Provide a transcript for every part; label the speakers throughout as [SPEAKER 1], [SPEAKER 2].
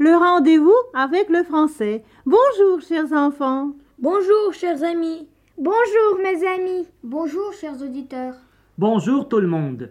[SPEAKER 1] le rendez-vous avec le français. Bonjour, chers enfants.
[SPEAKER 2] Bonjour, chers amis.
[SPEAKER 3] Bonjour, mes amis.
[SPEAKER 4] Bonjour, chers auditeurs.
[SPEAKER 5] Bonjour, tout le monde.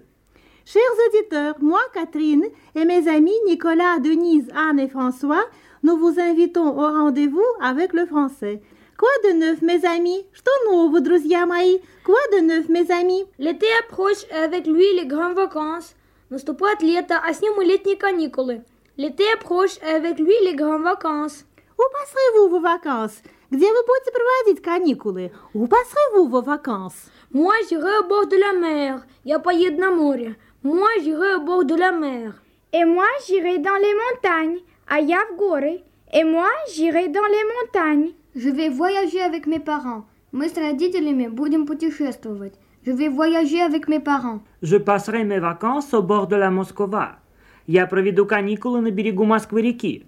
[SPEAKER 1] Chers auditeurs, moi, Catherine, et mes amis Nicolas, Denise, Anne et François, nous vous invitons au rendez-vous avec le français. Quoi de neuf, mes amis Что нового, друзья мои Quoi de neuf, mes amis
[SPEAKER 2] L'été approche et avec lui les grandes vacances. Наступает лето, а с ним и летние каникулы. L'été approche et avec lui les grandes vacances.
[SPEAKER 1] Où passerez-vous vos vacances Где вы будете проводить каникулы? Où passerez-vous vos vacances
[SPEAKER 2] Moi, j'irai au bord de la mer. Я поеду на море. Moi, j'irai au bord de la mer.
[SPEAKER 3] Et moi, j'irai dans les montagnes, à Явгоры. Et moi, j'irai dans les montagnes.
[SPEAKER 4] Je vais voyager avec mes parents. Мы с родителями будем путешествовать. Je vais voyager avec mes parents.
[SPEAKER 5] Je passerai mes vacances au bord de la Moskova. Я проведу каникулы на берегу Москвы-реки.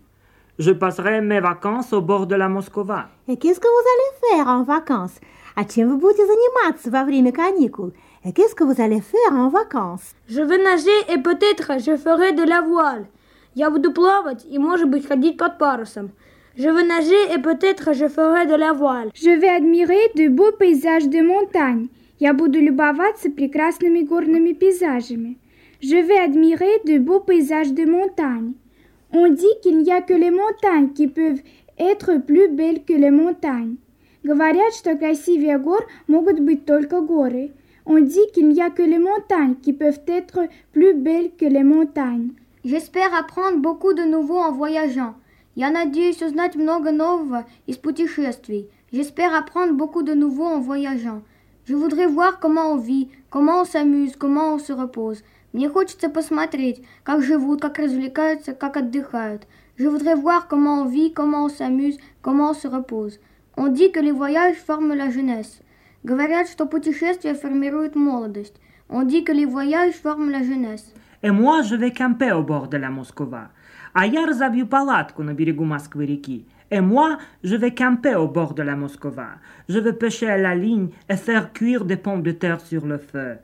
[SPEAKER 5] Je passerai mes vacances au bord de la Moskova.
[SPEAKER 1] Et qu'est-ce que vous allez faire en vacances А чем вы будете заниматься во время каникул Et qu'est-ce que vous allez faire en vacances
[SPEAKER 2] Je vais nager et peut-être je ferai de la voile. Я буду плавать и, может быть, ходить под парусом. Je vais nager et peut-être je ferai de la voile.
[SPEAKER 3] Je vais admirer de beaux paysages de montagne. Я буду любоваться прекрасными горными пейзажами. Je vais admirer de beaux paysages de montagne. On dit qu'il n'y a que les montagnes qui peuvent être plus belles que les montagnes. Говорят, что красивее гор могут быть только горы. On dit qu'il n'y a que les montagnes qui peuvent être plus belles que les montagnes.
[SPEAKER 4] J'espère apprendre beaucoup de nouveau en voyageant. Я надеюсь узнать много нового из путешествий. J'espère apprendre beaucoup de nouveau en voyageant. Je voudrais voir comment on vit, comment on s'amuse, comment on se repose. Мне хочется посмотреть, как живут, как развлекаются, как отдыхают. Je voudrais voir comment on vit, comment on s'amuse, comment on se repose. On dit que les voyages forment la jeunesse. Говорят, что путешествия формируют молодость. On dit que les voyages forment la jeunesse.
[SPEAKER 5] Et moi, je vais camper au bord de la Moskova. А я разобью палатку на берегу Москвы-реки. Et moi, je vais camper au bord de la Moskova. Je vais pêcher à la ligne et faire cuire des pommes de terre sur le feu.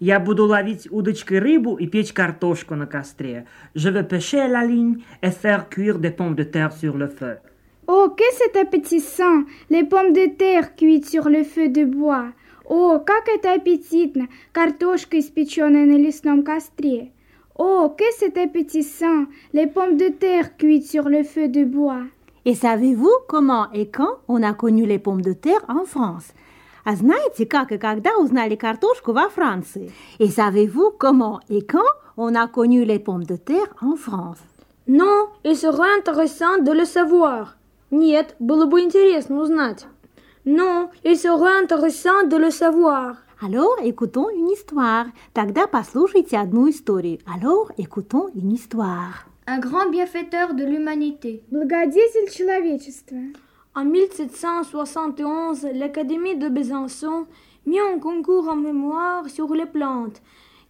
[SPEAKER 5] Я буду ловить удочкой рыбу и печь картошку на костре. Je vais pêcher à la ligne et faire cuire des pommes de terre sur le feu.
[SPEAKER 3] Oh, que c'est appétissant Les pommes de terre cuites sur le feu de bois. О, как это аппетитно! Картошка, испеченная на лесном костре. Oh, que c'est appétissant Les pommes de terre cuites sur le feu de bois.
[SPEAKER 1] Et savez-vous comment et quand on a connu les pommes de terre en France А знаете, как и когда узнали картошку во Франции Et savez-vous comment et quand on a connu les pommes de terre en France
[SPEAKER 2] Non, il serait intéressant de le savoir. Нет, было бы интересно узнать. Non, il serait intéressant de le savoir.
[SPEAKER 1] Alors, écoutons une histoire. Тогда послушайте одну историю. Alors, écoutons une histoire.
[SPEAKER 4] Un grand bienfaiteur de l'humanité.
[SPEAKER 3] Благодетель человечества.
[SPEAKER 2] En 1771, l'Académie de Besançon mit un concours en mémoire sur les plantes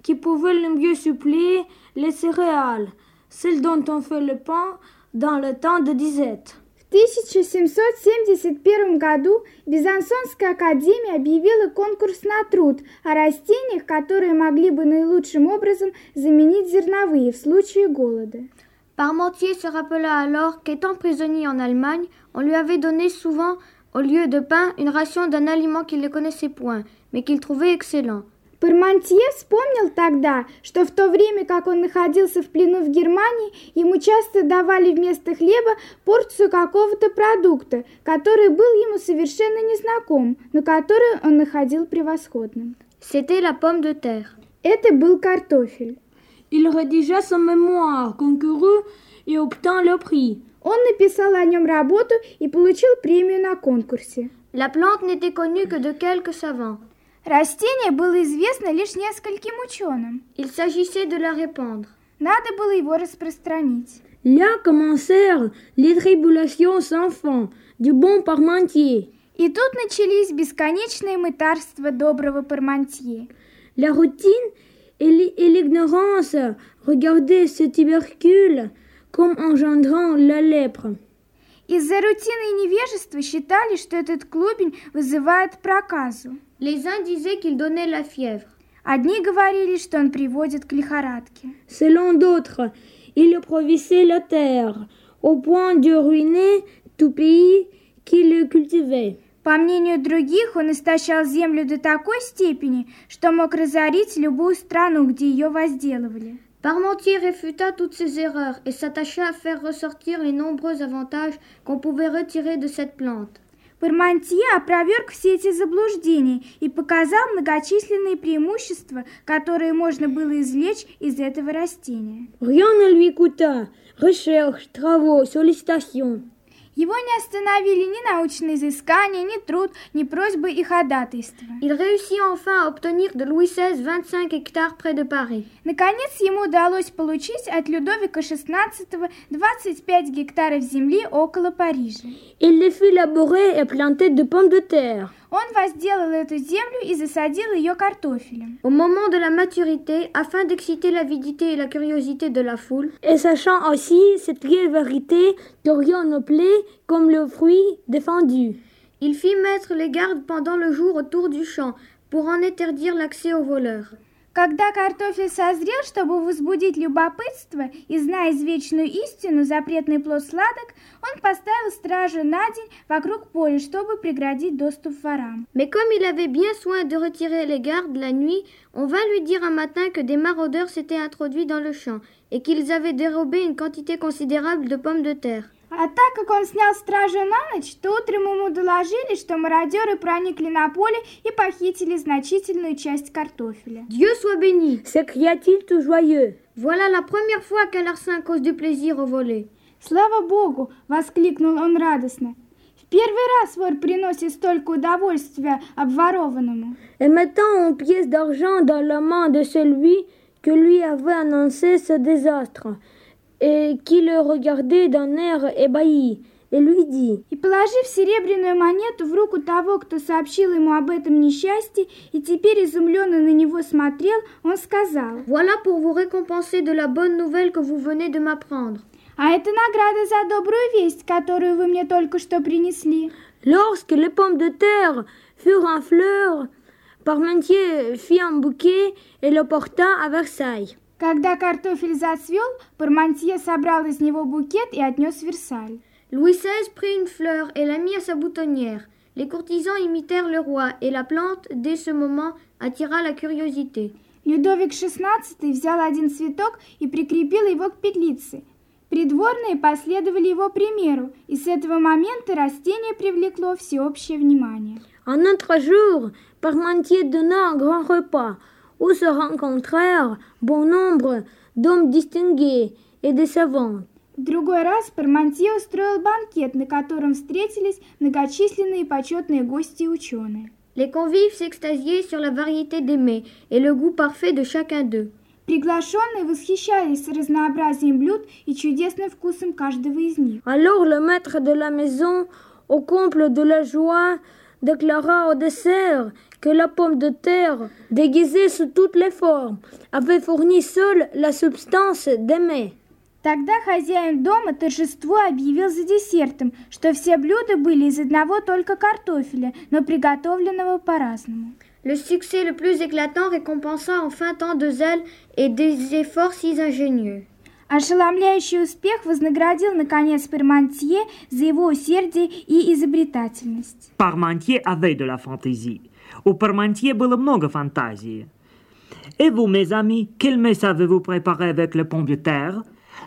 [SPEAKER 2] qui pouvaient le mieux suppléer les céréales, celles dont on fait le pain dans le temps de disette.
[SPEAKER 3] В 1771 году Бизансонская академия объявила конкурс на труд о растениях, которые могли бы наилучшим образом заменить зерновые в случае голода.
[SPEAKER 4] Parmentier se rappela alors qu'étant prisonnier en Allemagne, on lui avait donné souvent, au lieu de pain, une ration d'un aliment qu'il ne connaissait point, mais qu'il trouvait excellent.
[SPEAKER 3] Пармантье вспомнил тогда, что в то время, как он находился в плену в Германии, ему часто давали вместо хлеба порцию какого-то продукта, который был ему совершенно незнаком, но который он находил превосходным.
[SPEAKER 4] C'était la pomme de terre.
[SPEAKER 3] Это был картофель.
[SPEAKER 2] Il rédigea son mémoire, concourut et obtint le prix.
[SPEAKER 3] Он написал о нем работу и получил премию на конкурсе.
[SPEAKER 4] La plante n'était connue que de quelques savants.
[SPEAKER 3] Растение было известно лишь нескольким ученым.
[SPEAKER 4] Il s'agissait de la répandre.
[SPEAKER 3] Надо было его распространить.
[SPEAKER 2] Là commencèrent les tribulations sans fin du bon Parmentier.
[SPEAKER 3] И тут начались бесконечные мытарства доброго Пармантье.
[SPEAKER 2] La routine et l'i- et l'ignorance regardaient ce tubercule comme engendrant la lèpre.
[SPEAKER 3] Из-за рутины и невежества считали, что этот клубень вызывает проказу.
[SPEAKER 4] Les uns disaient qu'il donnait la fièvre.
[SPEAKER 3] Одни говорили, что он приводит к лихорадке.
[SPEAKER 2] Selon d'autres, il approvissait la terre au point de ruiner tout pays qui le cultivait.
[SPEAKER 3] По мнению других, он истощал землю до такой степени, что мог разорить любую страну, где ее возделывали.
[SPEAKER 4] Parmentier réfuta toutes ces erreurs et s'attacha à faire ressortir les nombreux avantages qu'on pouvait retirer de cette plante.
[SPEAKER 3] Пармантье опроверг все эти заблуждения и показал многочисленные преимущества, которые можно было извлечь из этого растения.
[SPEAKER 2] Rien ne lui coûta. Recherches, travaux, sollicitations.
[SPEAKER 3] Его не остановили ни научные изыскания, ни труд, ни просьбы и ходатайства.
[SPEAKER 4] Il réussit enfin à obtenir de Louis XVI 25 hectares près de Paris.
[SPEAKER 3] Наконец, ему удалось получить от Людовика XVI 25 гектаров земли около Парижа.
[SPEAKER 2] Il les fit laborer et planter de pommes de terre.
[SPEAKER 3] Он возделал эту землю и засадил ее картофелем.
[SPEAKER 4] Au moment de la maturité, afin d'exciter l'avidité et la curiosité de la foule,
[SPEAKER 2] Et sachant aussi cette vieille vérité que rien ne plaît comme le fruit défendu.
[SPEAKER 4] il fit mettre les gardes pendant le jour autour du champ pour en interdire l'accès aux voleurs.
[SPEAKER 3] Когда картофель созрел, чтобы возбудить любопытство и зная извечную истину, запретный плод сладок, он поставил стражу на день вокруг поля, чтобы преградить доступ ворам.
[SPEAKER 4] Mais comme il avait bien soin de retirer les gardes la nuit, on vint lui dire un matin que des maraudeurs s'étaient introduits dans le champ et qu'ils avaient dérobé une quantité considérable de pommes de terre.
[SPEAKER 3] А так как он снял стражу на ночь, то утром ему доложили, что мародеры проникли на поле и похитили значительную часть картофеля.
[SPEAKER 4] Dieu soit béni
[SPEAKER 2] S'écria-t-il tout joyeux.
[SPEAKER 4] Voilà la première fois qu'un larcin cause du plaisir au volé.
[SPEAKER 3] «Слава Богу!» — воскликнул он радостно. «В первый раз вор приносит столько удовольствия обворованному».
[SPEAKER 2] Et mettant une pièce d'argent dans la main de celui que lui avait annoncé ce désastre, et qui le regardait d'un air ébahi, et lui dit
[SPEAKER 3] И положив серебряную монету в руку того, кто сообщил ему об этом несчастье, и теперь изумленно на него смотрел, он сказал,
[SPEAKER 4] Voilà pour vous récompenser de la bonne nouvelle que vous venez de m'apprendre.
[SPEAKER 3] «А это награда за добрую весть, которую вы мне только что принесли».
[SPEAKER 2] Lorsque les pommes de terre furent en fleurs, Parmentier fit un bouquet et le porta à Versailles.
[SPEAKER 3] Когда картофель зацвел, Пармантье собрал из него букет и отнес в Версаль.
[SPEAKER 4] Louis XVI prit une fleur et la mit à sa boutonnière. Les courtisans imitèrent le roi et la plante, dès ce moment, attira la curiosité.
[SPEAKER 3] Людовик XVI взял один цветок и прикрепил его к петлице. Придворные последовали его примеру, и с этого момента растение привлекло всеобщее внимание.
[SPEAKER 2] Un autre jour, Parmentier donna un grand repas où se rencontrèrent bon nombre d'hommes distingués et de savants.
[SPEAKER 3] В другой раз Пармантье устроил банкет, на котором встретились многочисленные почетные гости и ученые.
[SPEAKER 4] Les convives s'extasiaient sur la variété des mets et le goût parfait de chacun d'eux.
[SPEAKER 3] Приглашенные восхищались разнообразием блюд и чудесным вкусом каждого из них.
[SPEAKER 2] Alors le maître de la maison, au comble de la joie, déclara au dessert que la pomme de terre, déguisée sous toutes les formes, avait fourni seule la substance des mets.
[SPEAKER 3] Тогда хозяин дома торжеству объявил за десертом, что все блюда были из одного только картофеля, но приготовленного по-разному.
[SPEAKER 4] Le succès le plus éclatant récompensa enfin tant de zèle et des efforts si ingénieux.
[SPEAKER 3] Ошеломляющий успех вознаградил, наконец, Пермантье за его усердие и изобретательность.
[SPEAKER 5] Parmentier avait de la fantaisie. У Parmentier было много фантазии. Et vous, mes amis, quel mets savez-vous préparer avec les pommes de terre?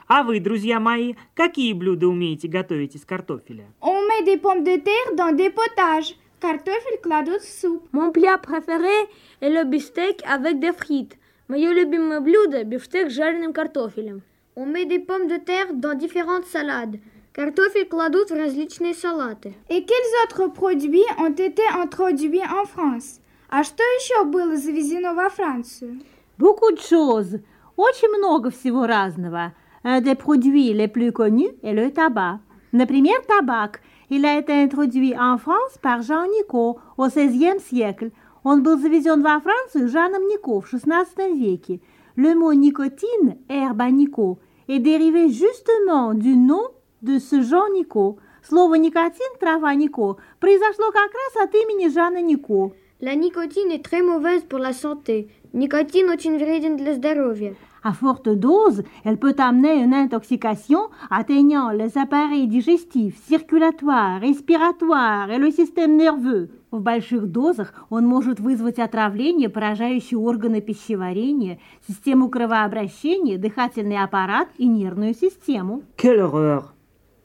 [SPEAKER 5] А вы, друзья мои, какие блюда умеете готовить из картофеля?
[SPEAKER 3] On met des pommes de terre dans des potages. Картофель кладут в суп.
[SPEAKER 2] Mon plat préféré est le beefsteak avec des frites. Мое любимое блюдо – бифштек с жареным картофелем.
[SPEAKER 4] On met des pommes de terre dans différentes salades. Картофель кладут в различные салаты.
[SPEAKER 3] Et quels autres produits ont été introduits en France? А что еще было завезено во Францию?
[SPEAKER 1] Beaucoup de choses. Очень много всего разного. Un des produits les plus connus est le tabac. Например, табак. Il a été introduit en France par Jean Nicot au XVIe siècle. Он был завезен во Францию Жаном Нико в XVI веке. Le mot nicotine, herbe à Nicot, est dérivé justement du nom de ce Jean Nicot. Слово никотин, трава Нико, произошло как раз от имени Жана Нико.
[SPEAKER 4] La nicotine est très mauvaise pour la santé. Nicotine очень вреден для здоровья.
[SPEAKER 1] À forte dose, elle peut amener une intoxication atteignant les appareils digestifs, circulatoires, respiratoires et le système nerveux. В больших дозах он может вызвать отравление, поражающее органы пищеварения, систему кровообращения, дыхательный аппарат и нервную систему.
[SPEAKER 5] Quelle horreur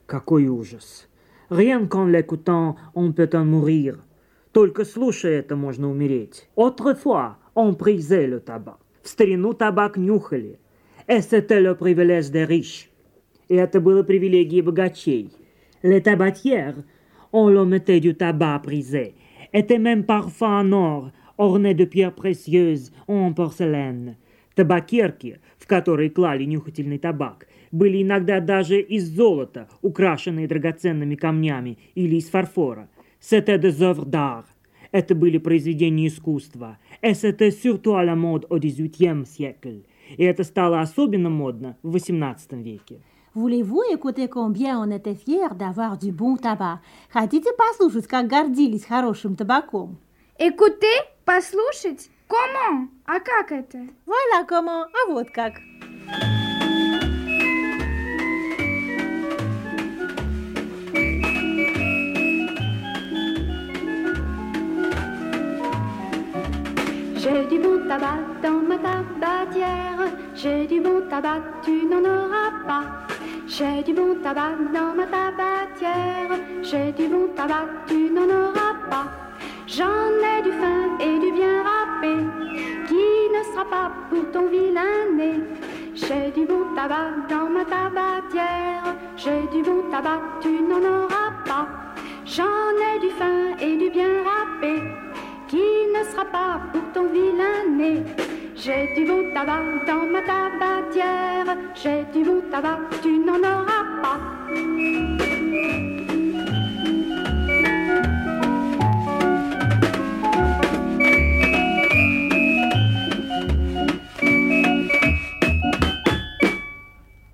[SPEAKER 5] Какой ужас Rien qu'en l'écoutant, on peut en mourir. Только слушая это, можно умереть. Autrefois, on prisait le tabac. В старину табак нюхали. Et c'était le privilège des riches. И это было привилегией богачей. Les tabatières, on leur mettait du tabac prisé, étaient même parfois en or, ornés de pierres précieuses, en porcelaine. Табакерки, в которые клали нюхательный табак, были иногда даже из золота, украшенные драгоценными камнями или из фарфора. C'était des œuvres d'art. Это были произведения искусства. Et c'était surtout à la mode au XVIIIe siècle. И это стало особенно модно в XVIII веке.
[SPEAKER 1] Voulez-vous écouter combien on était fiers d'avoir du bon tabac? Хотите послушать, как гордились хорошим табаком?
[SPEAKER 3] Écoutez, послушать? Comment? А как это?
[SPEAKER 1] Voilà comment, а вот как.
[SPEAKER 6] J'ai du bon tabac dans ma tabatière, j'ai du bon tabac, tu n'en auras pas. J'ai du bon tabac dans ma tabatière, j'ai du bon tabac, tu n'en auras pas. J'en ai du fin et du bien râpé, qui ne sera pas pour ton vilain nez. J'ai du bon tabac dans ma tabatière, j'ai du bon tabac, tu n'en auras pas. J'en ai du fin et du bien râpé, qui ne sera pas pour ton vilain nez. J'ai du bon tabac dans ma tabatière, j'ai du bon tabac, tu n'en auras pas.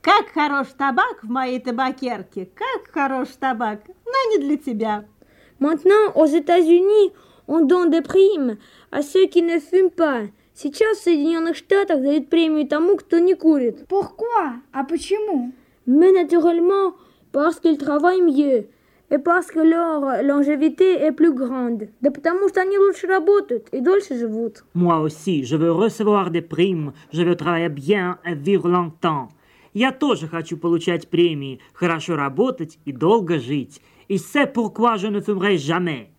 [SPEAKER 1] Как хорош табак в моей табакерке, как хорош табак, но не для тебя.
[SPEAKER 2] Maintenant, aux États-Unis, on donne des primes à ceux qui не fument pas. Сейчас в Соединенных Штатах дают премию тому, кто не курит.
[SPEAKER 3] Pourquoi? А почему?
[SPEAKER 2] Mais naturellement, parce qu'ils travaillent mieux. Et parce que leur longévité est plus grande. Да потому что они лучше работают и дольше живут.
[SPEAKER 5] Moi aussi, je veux recevoir des primes, je veux travailler bien et vivre longtemps. Я тоже хочу получать премии, хорошо работать и долго жить. И c'est pourquoi je ne fumerai jamais.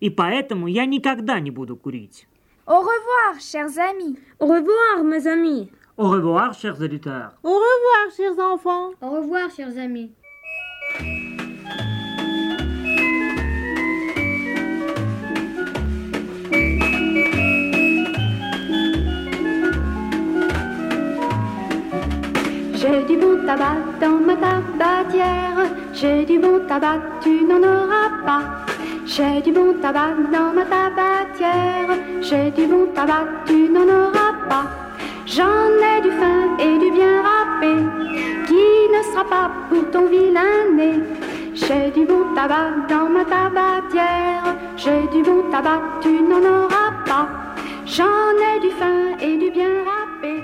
[SPEAKER 5] И поэтому я никогда не буду курить.
[SPEAKER 3] Au revoir, chers amis.
[SPEAKER 2] Au revoir, mes amis.
[SPEAKER 5] Au revoir, chers auditeurs.
[SPEAKER 1] Au revoir, chers enfants.
[SPEAKER 4] Au revoir, chers amis.
[SPEAKER 6] J'ai du bon tabac dans ma tabatière, j'ai du bon tabac, tu n'en auras pas. J'ai du bon tabac dans ma tabatière, j'ai du bon tabac, tu n'en auras pas. J'en ai du fin et du bien râpé, qui ne sera pas pour ton vilain nez. J'ai du bon tabac dans ma tabatière, j'ai du bon tabac, tu n'en auras pas. J'en ai du fin et du bien râpé,